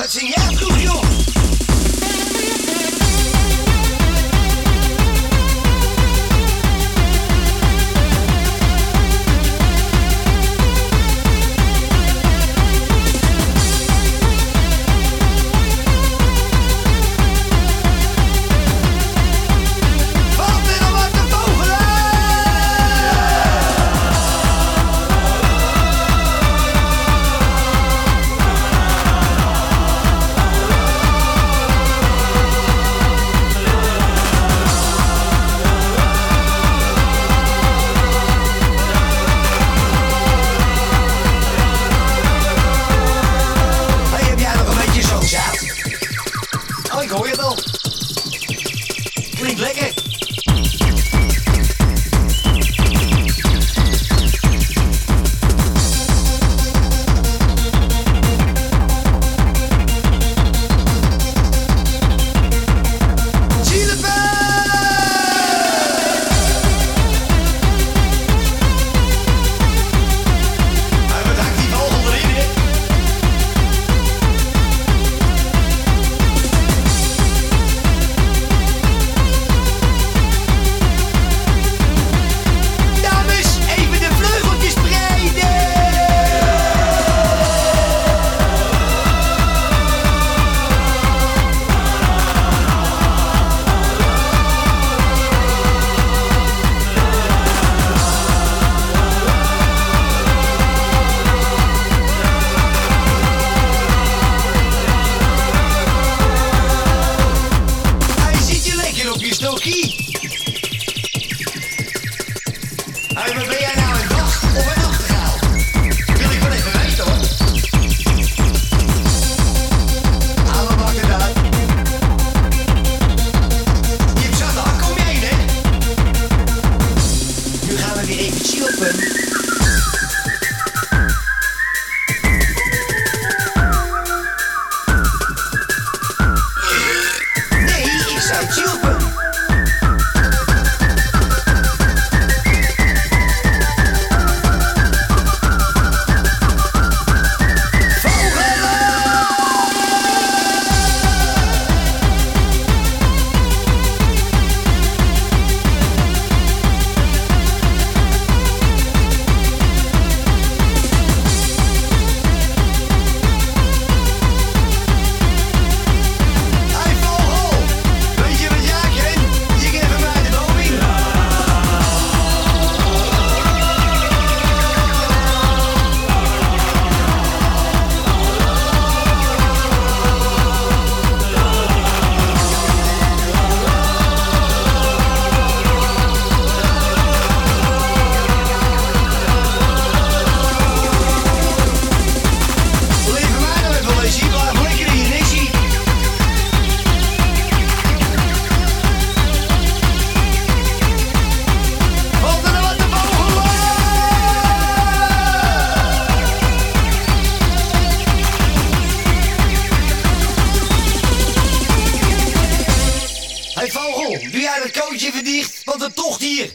but she asked who 走位到 Rocky. Wie jij het kootje verdicht, want de tocht hier.